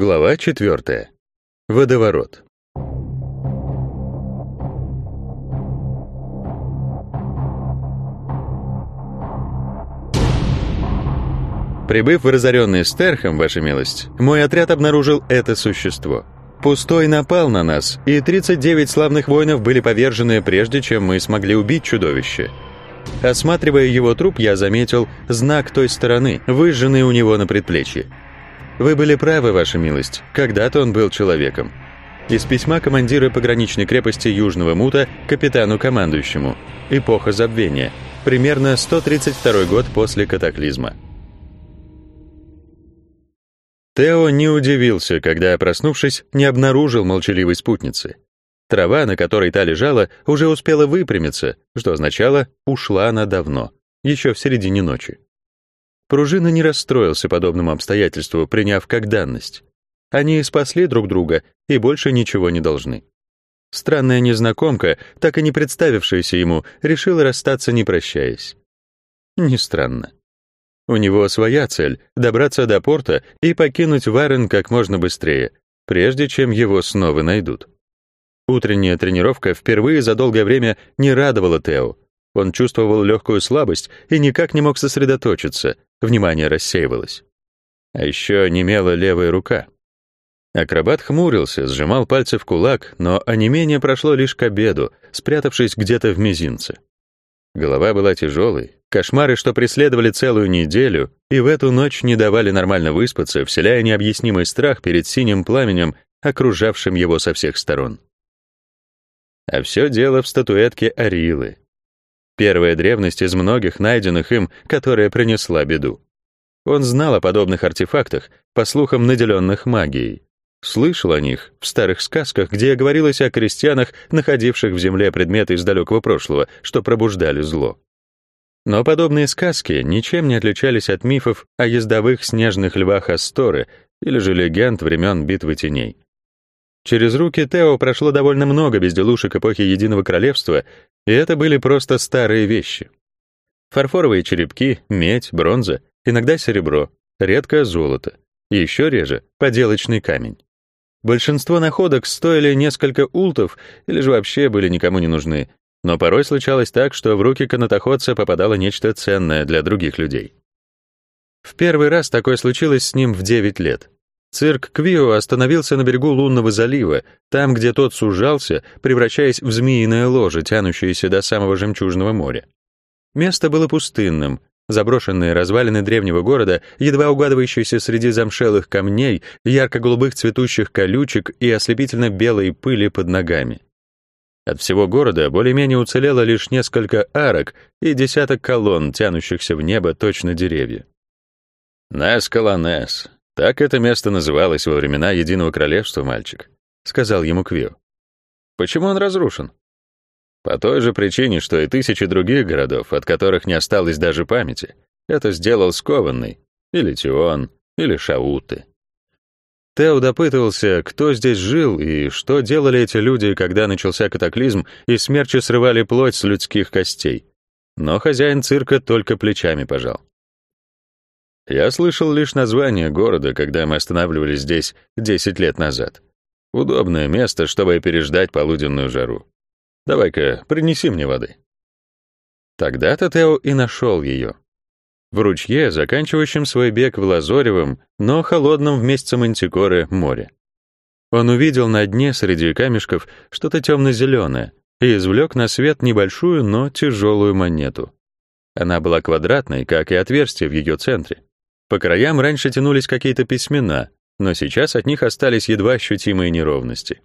Глава 4. Водоворот. Прибыв в разоренный Стерхам, ваша милость, мой отряд обнаружил это существо. Пустой напал на нас, и 39 славных воинов были повержены, прежде чем мы смогли убить чудовище. Осматривая его труп, я заметил знак той стороны, выжженный у него на предплечье. Вы были правы, ваша милость, когда-то он был человеком. Из письма командира пограничной крепости Южного Мута капитану-командующему. Эпоха забвения. Примерно 132 год после катаклизма. Тео не удивился, когда, проснувшись, не обнаружил молчаливой спутницы. Трава, на которой та лежала, уже успела выпрямиться, что означало, ушла она давно, еще в середине ночи. Пружина не расстроился подобному обстоятельству, приняв как данность. Они спасли друг друга и больше ничего не должны. Странная незнакомка, так и не представившаяся ему, решила расстаться, не прощаясь. Не странно. У него своя цель — добраться до порта и покинуть Варен как можно быстрее, прежде чем его снова найдут. Утренняя тренировка впервые за долгое время не радовала Тео. Он чувствовал легкую слабость и никак не мог сосредоточиться, внимание рассеивалось. А еще немела левая рука. Акробат хмурился, сжимал пальцы в кулак, но онемение прошло лишь к обеду, спрятавшись где-то в мизинце. Голова была тяжелой, кошмары, что преследовали целую неделю, и в эту ночь не давали нормально выспаться, вселяя необъяснимый страх перед синим пламенем, окружавшим его со всех сторон. А все дело в статуэтке Арилы. Первая древность из многих найденных им, которая принесла беду. Он знал о подобных артефактах, по слухам наделенных магией. Слышал о них в старых сказках, где говорилось о крестьянах, находивших в земле предметы из далекого прошлого, что пробуждали зло. Но подобные сказки ничем не отличались от мифов о ездовых снежных львах Асторы или же легенд времен битвы теней. Через руки Тео прошло довольно много безделушек эпохи Единого Королевства, и это были просто старые вещи. Фарфоровые черепки, медь, бронза, иногда серебро, редко золото, и еще реже — поделочный камень. Большинство находок стоили несколько ултов или же вообще были никому не нужны, но порой случалось так, что в руки канатоходца попадало нечто ценное для других людей. В первый раз такое случилось с ним в 9 лет. Цирк Квио остановился на берегу лунного залива, там, где тот сужался, превращаясь в змеиное ложе, тянущееся до самого жемчужного моря. Место было пустынным, Заброшенные развалины древнего города, едва угадывающиеся среди замшелых камней, ярко-голубых цветущих колючек и ослепительно-белой пыли под ногами. От всего города более-менее уцелело лишь несколько арок и десяток колонн, тянущихся в небо точно деревья. «Нес-Колонес», так это место называлось во времена Единого Королевства, мальчик, сказал ему Квио. Почему он разрушен? По той же причине, что и тысячи других городов, от которых не осталось даже памяти. Это сделал скованный, или Тион, или Шауты. Тео допытывался, кто здесь жил и что делали эти люди, когда начался катаклизм и смерчи срывали плоть с людских костей. Но хозяин цирка только плечами пожал. Я слышал лишь название города, когда мы останавливались здесь 10 лет назад. Удобное место, чтобы переждать полуденную жару. Давай-ка, принеси мне воды». Тогда-то Тео и нашел ее. В ручье, заканчивающем свой бег в лазоревом, но холодном в месяце Мантикоры море. Он увидел на дне среди камешков что-то темно-зеленое и извлек на свет небольшую, но тяжелую монету. Она была квадратной, как и отверстие в ее центре. По краям раньше тянулись какие-то письмена, но сейчас от них остались едва ощутимые неровности.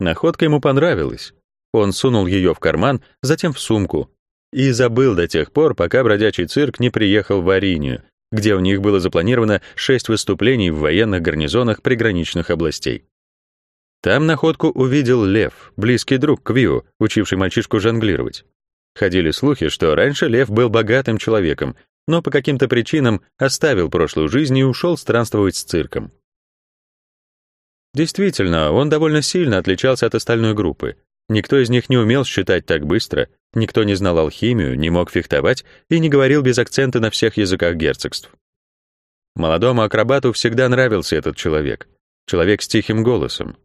Находка ему понравилась, он сунул ее в карман, затем в сумку и забыл до тех пор, пока бродячий цирк не приехал в Аринию, где у них было запланировано шесть выступлений в военных гарнизонах приграничных областей. Там находку увидел Лев, близкий друг Квиу, учивший мальчишку жонглировать. Ходили слухи, что раньше Лев был богатым человеком, но по каким-то причинам оставил прошлую жизнь и ушел странствовать с цирком. Действительно, он довольно сильно отличался от остальной группы. Никто из них не умел считать так быстро, никто не знал алхимию, не мог фехтовать и не говорил без акцента на всех языках герцогств. Молодому акробату всегда нравился этот человек. человек с тихим голосом.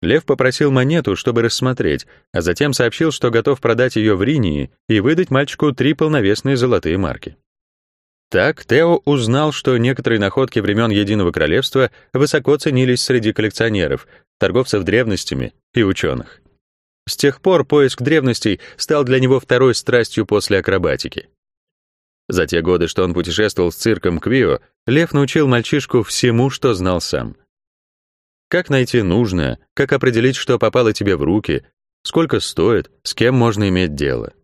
Лев попросил монету, чтобы рассмотреть, а затем сообщил, что готов продать ее в Ринии и выдать мальчику три полновесные золотые марки. Так Тео узнал, что некоторые находки времен Единого Королевства высоко ценились среди коллекционеров, торговцев древностями и ученых. С тех пор поиск древностей стал для него второй страстью после акробатики. За те годы, что он путешествовал с цирком Квио, Лев научил мальчишку всему, что знал сам. Как найти нужное, как определить, что попало тебе в руки, сколько стоит, с кем можно иметь дело.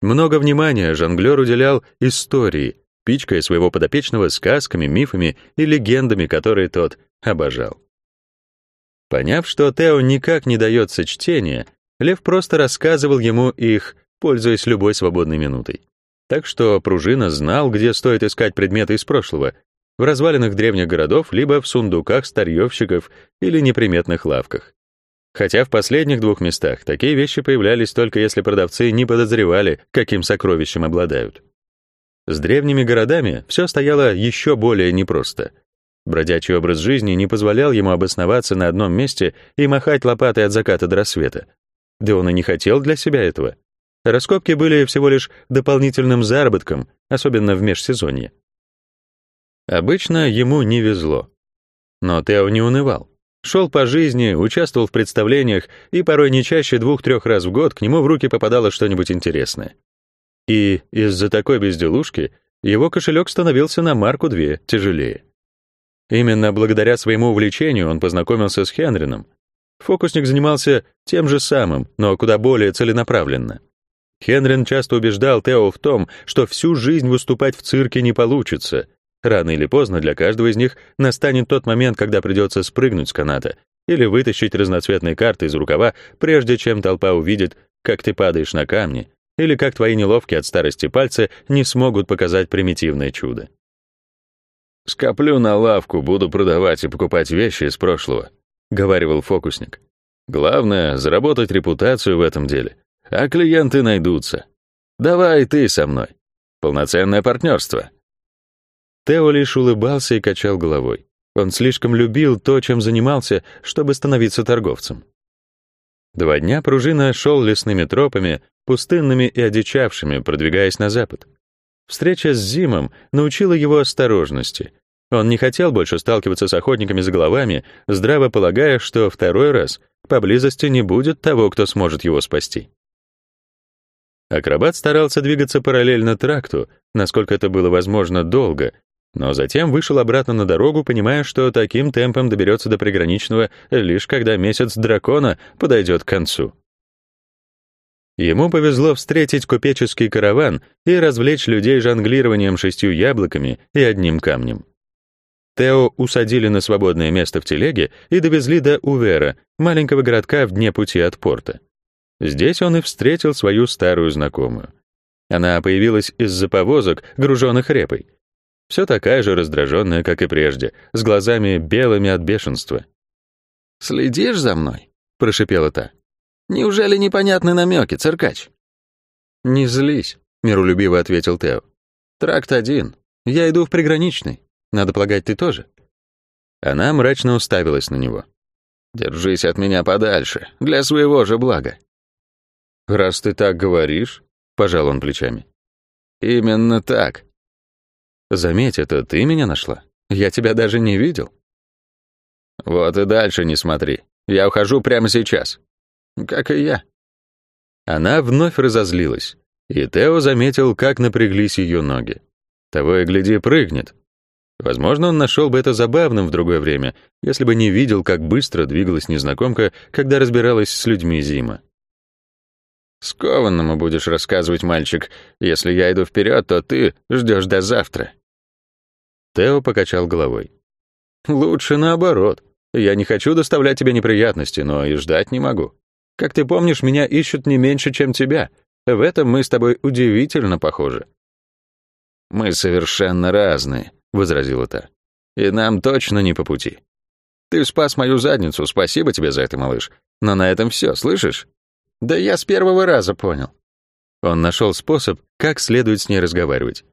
Много внимания жонглер уделял истории, пичкая своего подопечного сказками, мифами и легендами, которые тот обожал. Поняв, что Тео никак не дается чтения, Лев просто рассказывал ему их, пользуясь любой свободной минутой. Так что Пружина знал, где стоит искать предметы из прошлого, в развалинах древних городов, либо в сундуках старьевщиков или неприметных лавках. Хотя в последних двух местах такие вещи появлялись только если продавцы не подозревали, каким сокровищем обладают. С древними городами все стояло еще более непросто. Бродячий образ жизни не позволял ему обосноваться на одном месте и махать лопатой от заката до рассвета. Да он и не хотел для себя этого. Раскопки были всего лишь дополнительным заработком, особенно в межсезонье. Обычно ему не везло. Но Тео не унывал. Шел по жизни, участвовал в представлениях, и порой не чаще двух-трех раз в год к нему в руки попадало что-нибудь интересное. И из-за такой безделушки его кошелек становился на марку две тяжелее. Именно благодаря своему увлечению он познакомился с Хенрином. Фокусник занимался тем же самым, но куда более целенаправленно. Хенрин часто убеждал Тео в том, что всю жизнь выступать в цирке не получится. Рано или поздно для каждого из них настанет тот момент, когда придется спрыгнуть с каната или вытащить разноцветные карты из рукава, прежде чем толпа увидит, как ты падаешь на камни, или как твои неловкие от старости пальцы не смогут показать примитивное чудо. «Скоплю на лавку, буду продавать и покупать вещи из прошлого», — говаривал фокусник. «Главное — заработать репутацию в этом деле, а клиенты найдутся. Давай ты со мной. Полноценное партнерство». Тео лишь улыбался и качал головой. Он слишком любил то, чем занимался, чтобы становиться торговцем. Два дня пружина шел лесными тропами, пустынными и одичавшими, продвигаясь на запад. Встреча с Зимом научила его осторожности. Он не хотел больше сталкиваться с охотниками за головами, здраво полагая, что второй раз поблизости не будет того, кто сможет его спасти. Акробат старался двигаться параллельно тракту, насколько это было возможно долго, но затем вышел обратно на дорогу, понимая, что таким темпом доберется до приграничного лишь когда месяц дракона подойдет к концу. Ему повезло встретить купеческий караван и развлечь людей жонглированием шестью яблоками и одним камнем. Тео усадили на свободное место в телеге и довезли до Увера, маленького городка в дне пути от порта. Здесь он и встретил свою старую знакомую. Она появилась из-за повозок, груженных репой. Все такая же раздраженная, как и прежде, с глазами белыми от бешенства. «Следишь за мной?» — прошипела та. «Неужели непонятны намеки, циркач?» «Не злись», — миролюбиво ответил Тео. «Тракт один. Я иду в приграничный. Надо полагать, ты тоже?» Она мрачно уставилась на него. «Держись от меня подальше, для своего же блага». «Раз ты так говоришь», — пожал он плечами. «Именно так». «Заметь, это ты меня нашла. Я тебя даже не видел». «Вот и дальше не смотри. Я ухожу прямо сейчас». «Как и я». Она вновь разозлилась, и Тео заметил, как напряглись ее ноги. Того и гляди, прыгнет. Возможно, он нашел бы это забавным в другое время, если бы не видел, как быстро двигалась незнакомка, когда разбиралась с людьми Зима. «Скованному будешь рассказывать, мальчик. Если я иду вперед, то ты ждешь до завтра». Тео покачал головой. «Лучше наоборот. Я не хочу доставлять тебе неприятности, но и ждать не могу. Как ты помнишь, меня ищут не меньше, чем тебя. В этом мы с тобой удивительно похожи». «Мы совершенно разные», — возразила та. «И нам точно не по пути. Ты спас мою задницу, спасибо тебе за это, малыш. Но на этом все, слышишь? Да я с первого раза понял». Он нашел способ, как следует с ней разговаривать.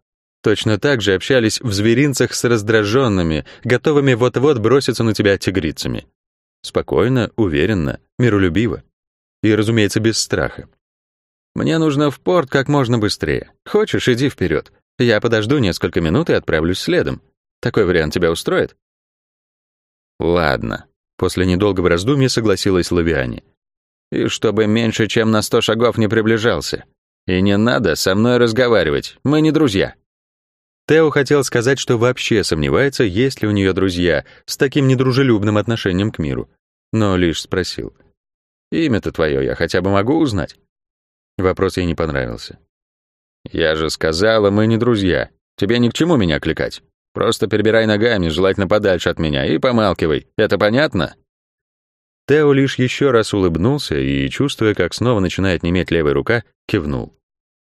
Точно так же общались в зверинцах с раздраженными, готовыми вот-вот броситься на тебя тигрицами. Спокойно, уверенно, миролюбиво. И, разумеется, без страха. «Мне нужно в порт как можно быстрее. Хочешь, иди вперед. Я подожду несколько минут и отправлюсь следом. Такой вариант тебя устроит?» «Ладно», — после недолгого раздумья согласилась Лавиане. «И чтобы меньше, чем на сто шагов не приближался. И не надо со мной разговаривать, мы не друзья». Тео хотел сказать, что вообще сомневается, есть ли у нее друзья с таким недружелюбным отношением к миру, но лишь спросил. «Имя-то твое я хотя бы могу узнать?» Вопрос ей не понравился. «Я же сказала, мы не друзья. Тебе ни к чему меня кликать. Просто перебирай ногами, желательно подальше от меня, и помалкивай. Это понятно?» Тео лишь еще раз улыбнулся и, чувствуя, как снова начинает неметь левая рука, кивнул.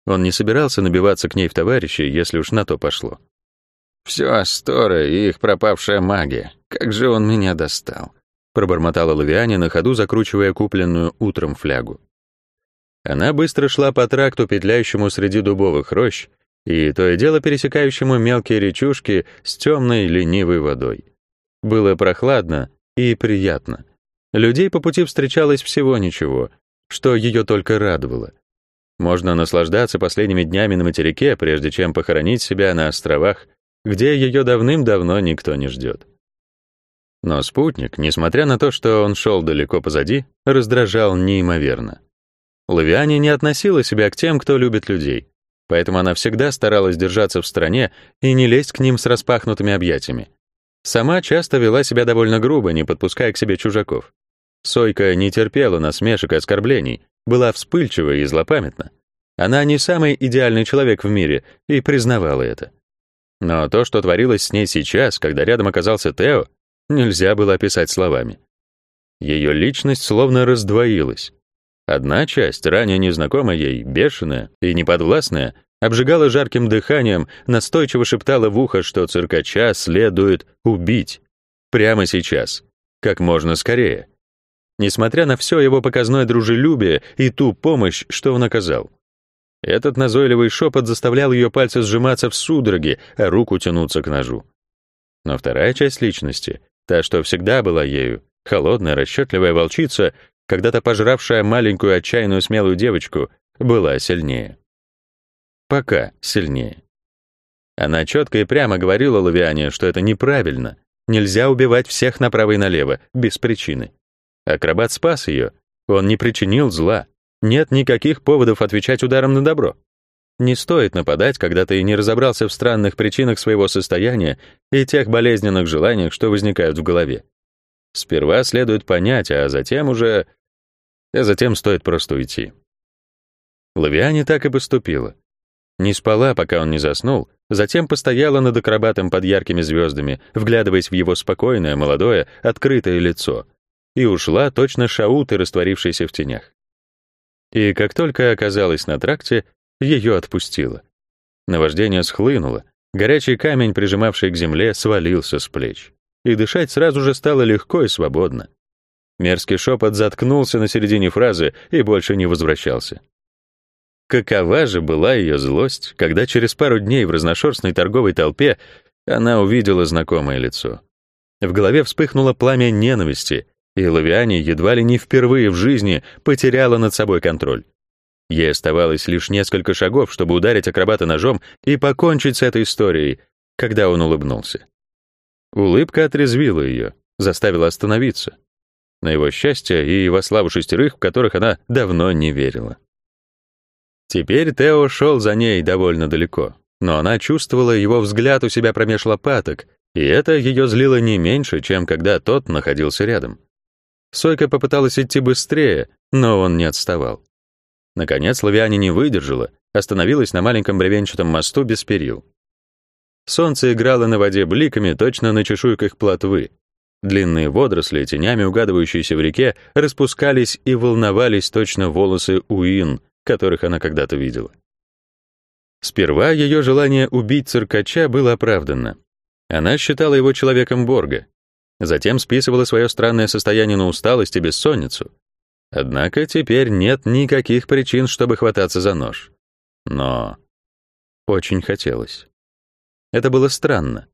Он не собирался набиваться к ней в товарищи, если уж на то пошло. «Все Асторы и их пропавшая магия. Как же он меня достал!» Пробормотала Лавиане на ходу, закручивая купленную утром флягу. Она быстро шла по тракту, петляющему среди дубовых рощ, и то и дело пересекающему мелкие речушки с темной ленивой водой. Было прохладно и приятно. Людей по пути встречалось всего ничего, что ее только радовало. Можно наслаждаться последними днями на материке, прежде чем похоронить себя на островах, где ее давным-давно никто не ждет. Но спутник, несмотря на то, что он шел далеко позади, раздражал неимоверно. Лавиане не относила себя к тем, кто любит людей, поэтому она всегда старалась держаться в стороне и не лезть к ним с распахнутыми объятиями. Сама часто вела себя довольно грубо, не подпуская к себе чужаков. Сойка не терпела насмешек и оскорблений, была вспыльчива и злопамятна. Она не самый идеальный человек в мире и признавала это. Но то, что творилось с ней сейчас, когда рядом оказался Тео, нельзя было описать словами. Ее личность словно раздвоилась. Одна часть, ранее незнакомая ей, бешеная и неподвластная, обжигала жарким дыханием, настойчиво шептала в ухо, что циркача следует убить. Прямо сейчас. Как можно скорее. Несмотря на все его показное дружелюбие и ту помощь, что он оказал. Этот назойливый шепот заставлял ее пальцы сжиматься в судороге, а руку тянуться к ножу. Но вторая часть личности, та, что всегда была ею, холодная, расчетливая волчица, когда-то пожравшая маленькую отчаянную смелую девочку, была сильнее. Пока сильнее. Она четко и прямо говорила Лавиане, что это неправильно. Нельзя убивать всех направо и налево, без причины. Акробат спас ее. Он не причинил зла. Нет никаких поводов отвечать ударом на добро. Не стоит нападать, когда ты не разобрался в странных причинах своего состояния и тех болезненных желаниях, что возникают в голове. Сперва следует понять, а затем уже... А затем стоит просто уйти. Лавиане так и поступила. Не спала, пока он не заснул, затем постояла над акробатом под яркими звездами, вглядываясь в его спокойное, молодое, открытое лицо, и ушла точно шауты, растворившейся в тенях. И как только оказалась на тракте, ее отпустило. Наваждение схлынуло, горячий камень, прижимавший к земле, свалился с плеч. И дышать сразу же стало легко и свободно. Мерзкий шепот заткнулся на середине фразы и больше не возвращался. Какова же была ее злость, когда через пару дней в разношерстной торговой толпе она увидела знакомое лицо. В голове вспыхнуло пламя ненависти, и Лавиане едва ли не впервые в жизни потеряла над собой контроль. Ей оставалось лишь несколько шагов, чтобы ударить акробата ножом и покончить с этой историей, когда он улыбнулся. Улыбка отрезвила ее, заставила остановиться. На его счастье и во славу шестерых, в которых она давно не верила. Теперь Тео шел за ней довольно далеко, но она чувствовала его взгляд у себя промеж лопаток, и это ее злило не меньше, чем когда тот находился рядом. Сойка попыталась идти быстрее, но он не отставал. Наконец Лавиане не выдержала, остановилась на маленьком бревенчатом мосту без перил. Солнце играло на воде бликами точно на чешуйках плотвы. Длинные водоросли, тенями угадывающиеся в реке, распускались и волновались точно волосы Уин, которых она когда-то видела. Сперва ее желание убить циркача было оправдано. Она считала его человеком Борга. Затем списывала свое странное состояние на усталость и бессонницу. Однако теперь нет никаких причин, чтобы хвататься за нож. Но очень хотелось. Это было странно.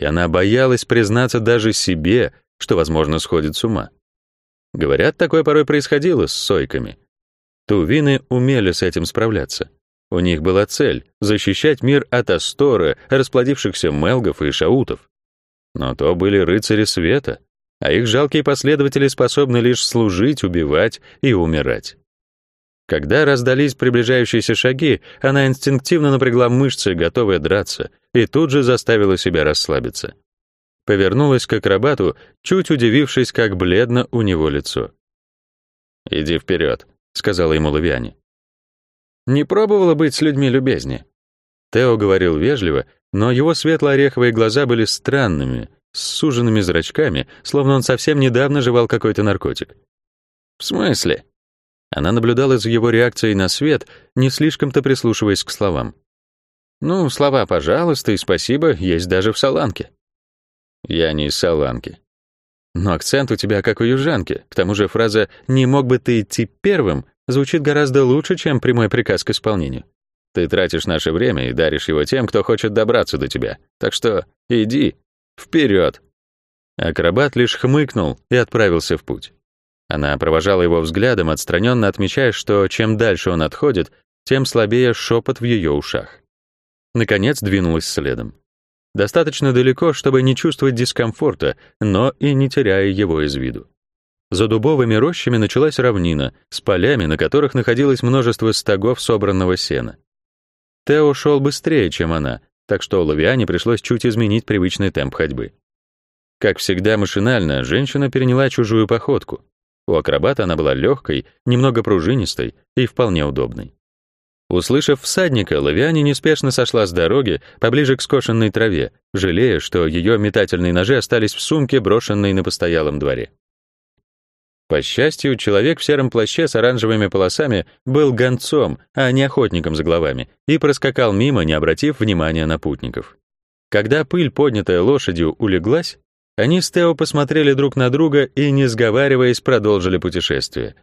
И она боялась признаться даже себе, что, возможно, сходит с ума. Говорят, такое порой происходило с сойками. Тувины умели с этим справляться. У них была цель — защищать мир от Астора, расплодившихся мелгов и шаутов. Но то были рыцари света, а их жалкие последователи способны лишь служить, убивать и умирать. Когда раздались приближающиеся шаги, она инстинктивно напрягла мышцы, готовая драться, и тут же заставила себя расслабиться. Повернулась к акробату, чуть удивившись, как бледно у него лицо. «Иди вперед», — сказала ему Лавиане. «Не пробовала быть с людьми любезнее?» Тео говорил вежливо, но его светло-ореховые глаза были странными, с суженными зрачками, словно он совсем недавно жевал какой-то наркотик. «В смысле?» Она наблюдала за его реакцией на свет, не слишком-то прислушиваясь к словам. «Ну, слова «пожалуйста» и «спасибо» есть даже в Саланке». «Я не из Саланки». Но акцент у тебя как у южанки. К тому же фраза «не мог бы ты идти первым» звучит гораздо лучше, чем прямой приказ к исполнению. Ты тратишь наше время и даришь его тем, кто хочет добраться до тебя. Так что иди, вперед. Акробат лишь хмыкнул и отправился в путь. Она провожала его взглядом, отстраненно отмечая, что чем дальше он отходит, тем слабее шепот в ее ушах. Наконец двинулась следом. Достаточно далеко, чтобы не чувствовать дискомфорта, но и не теряя его из виду. За дубовыми рощами началась равнина с полями, на которых находилось множество стогов собранного сена. Тео шел быстрее, чем она, так что Лавиане пришлось чуть изменить привычный темп ходьбы. Как всегда машинально, женщина переняла чужую походку. У акробата она была легкой, немного пружинистой и вполне удобной. Услышав всадника, Лавиане неспешно сошла с дороги поближе к скошенной траве, жалея, что ее метательные ножи остались в сумке, брошенной на постоялом дворе. По счастью, человек в сером плаще с оранжевыми полосами был гонцом, а не охотником за головами, и проскакал мимо, не обратив внимания на путников. Когда пыль, поднятая лошадью, улеглась, они с Тео посмотрели друг на друга и, не сговариваясь, продолжили путешествие.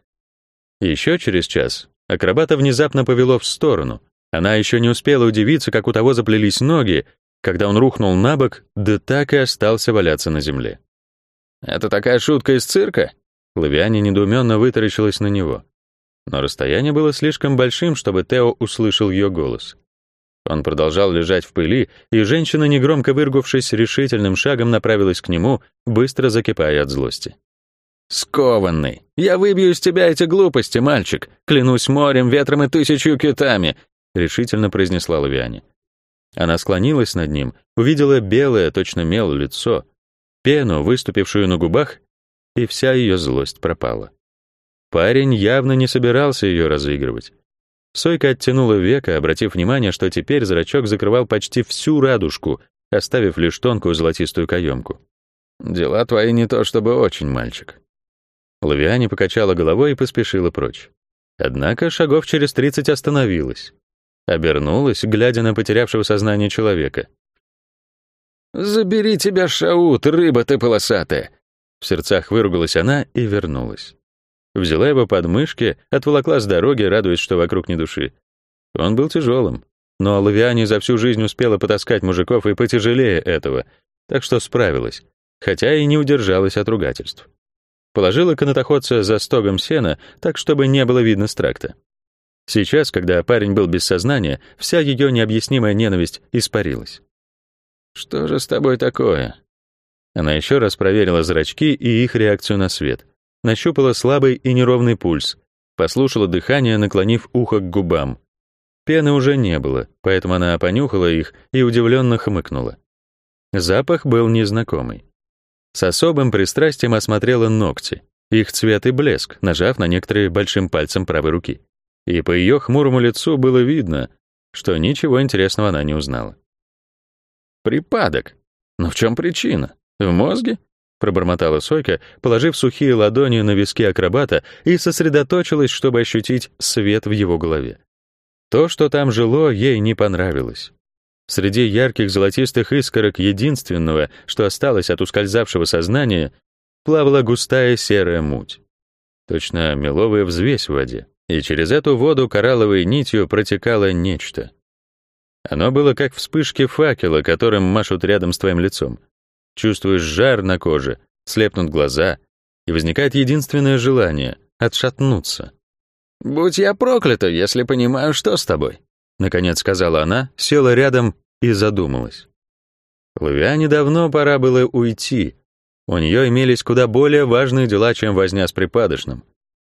Еще через час акробата внезапно повело в сторону. Она еще не успела удивиться, как у того заплелись ноги, когда он рухнул на бок, да так и остался валяться на земле. «Это такая шутка из цирка?» Лавиане недоуменно вытаращилась на него. Но расстояние было слишком большим, чтобы Тео услышал ее голос. Он продолжал лежать в пыли, и женщина, негромко выргувшись, решительным шагом направилась к нему, быстро закипая от злости. «Скованный! Я выбью из тебя эти глупости, мальчик! Клянусь морем, ветром и тысячью китами!» — решительно произнесла Лавиане. Она склонилась над ним, увидела белое, точно мел, лицо, пену, выступившую на губах, и вся ее злость пропала. Парень явно не собирался ее разыгрывать. Сойка оттянула века, обратив внимание, что теперь зрачок закрывал почти всю радужку, оставив лишь тонкую золотистую каемку. «Дела твои не то чтобы очень, мальчик». Лавиане покачала головой и поспешила прочь. Однако шагов через тридцать остановилась. Обернулась, глядя на потерявшего сознание человека. «Забери тебя, Шаут, рыба ты полосатая!» В сердцах выругалась она и вернулась. Взяла его под мышки, отволокла с дороги, радуясь, что вокруг ни души. Он был тяжелым, но Лавиане за всю жизнь успела потаскать мужиков и потяжелее этого, так что справилась, хотя и не удержалась от ругательств. Положила канатоходца за стогом сена, так чтобы не было видно с тракта. Сейчас, когда парень был без сознания, вся ее необъяснимая ненависть испарилась. «Что же с тобой такое?» Она еще раз проверила зрачки и их реакцию на свет — нащупала слабый и неровный пульс, послушала дыхание, наклонив ухо к губам. Пены уже не было, поэтому она понюхала их и удивленно хмыкнула. Запах был незнакомый. С особым пристрастием осмотрела ногти, их цвет и блеск, нажав на некоторые большим пальцем правой руки. И по ее хмурому лицу было видно, что ничего интересного она не узнала. Припадок. Но в чем причина? В мозге? пробормотала Сойка, положив сухие ладони на виски акробата и сосредоточилась, чтобы ощутить свет в его голове. То, что там жило, ей не понравилось. Среди ярких золотистых искорок единственного, что осталось от ускользавшего сознания, плавала густая серая муть. Точно меловая взвесь в воде, и через эту воду коралловой нитью протекало нечто. Оно было как вспышки факела, которым машут рядом с твоим лицом. Чувствуешь жар на коже, слепнут глаза, и возникает единственное желание — отшатнуться. «Будь я проклята, если понимаю, что с тобой», — наконец сказала она, села рядом и задумалась. Лавиане давно пора было уйти. У нее имелись куда более важные дела, чем возня с припадочным.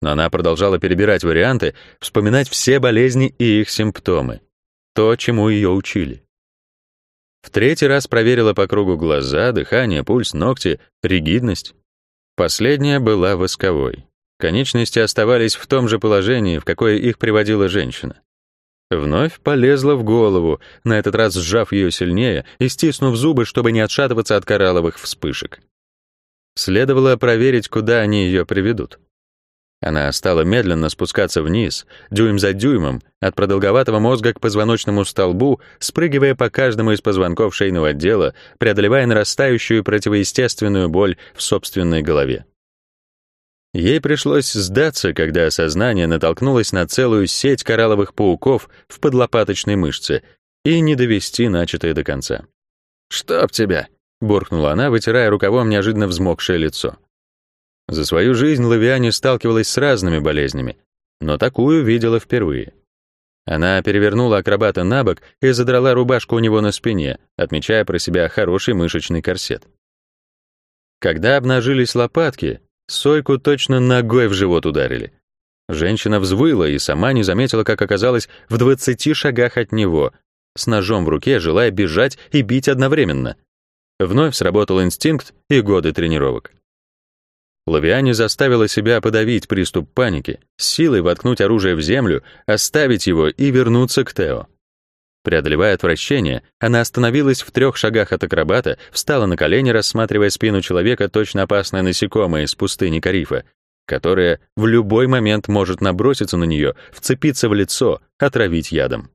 Но она продолжала перебирать варианты, вспоминать все болезни и их симптомы. То, чему ее учили. В третий раз проверила по кругу глаза, дыхание, пульс, ногти, ригидность. Последняя была восковой. Конечности оставались в том же положении, в какое их приводила женщина. Вновь полезла в голову, на этот раз сжав ее сильнее и стиснув зубы, чтобы не отшатываться от коралловых вспышек. Следовало проверить, куда они ее приведут. Она стала медленно спускаться вниз, дюйм за дюймом, от продолговатого мозга к позвоночному столбу, спрыгивая по каждому из позвонков шейного отдела, преодолевая нарастающую противоестественную боль в собственной голове. Ей пришлось сдаться, когда сознание натолкнулось на целую сеть коралловых пауков в подлопаточной мышце и не довести начатое до конца. «Чтоб тебя!» — буркнула она, вытирая рукавом неожиданно взмокшее лицо. За свою жизнь Лавиане сталкивалась с разными болезнями, но такую видела впервые. Она перевернула акробата на бок и задрала рубашку у него на спине, отмечая про себя хороший мышечный корсет. Когда обнажились лопатки, Сойку точно ногой в живот ударили. Женщина взвыла и сама не заметила, как оказалась в двадцати шагах от него, с ножом в руке, желая бежать и бить одновременно. Вновь сработал инстинкт и годы тренировок. Лавиане заставила себя подавить приступ паники, с силой воткнуть оружие в землю, оставить его и вернуться к Тео. Преодолевая отвращение, она остановилась в трех шагах от акробата, встала на колени, рассматривая спину человека, точно опасное насекомое из пустыни Карифа, которое в любой момент может наброситься на нее, вцепиться в лицо, отравить ядом.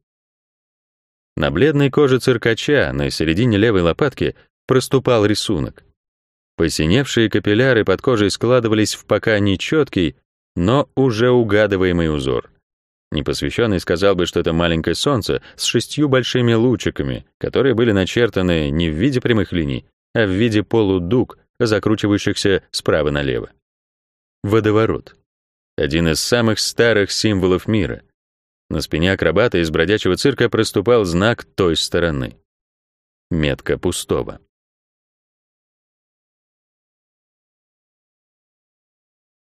На бледной коже циркача на середине левой лопатки проступал рисунок. Посиневшие капилляры под кожей складывались в пока нечеткий, но уже угадываемый узор. Непосвященный сказал бы, что это маленькое солнце с шестью большими лучиками, которые были начертаны не в виде прямых линий, а в виде полудуг, закручивающихся справа налево. Водоворот. Один из самых старых символов мира. На спине акробата из бродячего цирка проступал знак той стороны. Метка пустого.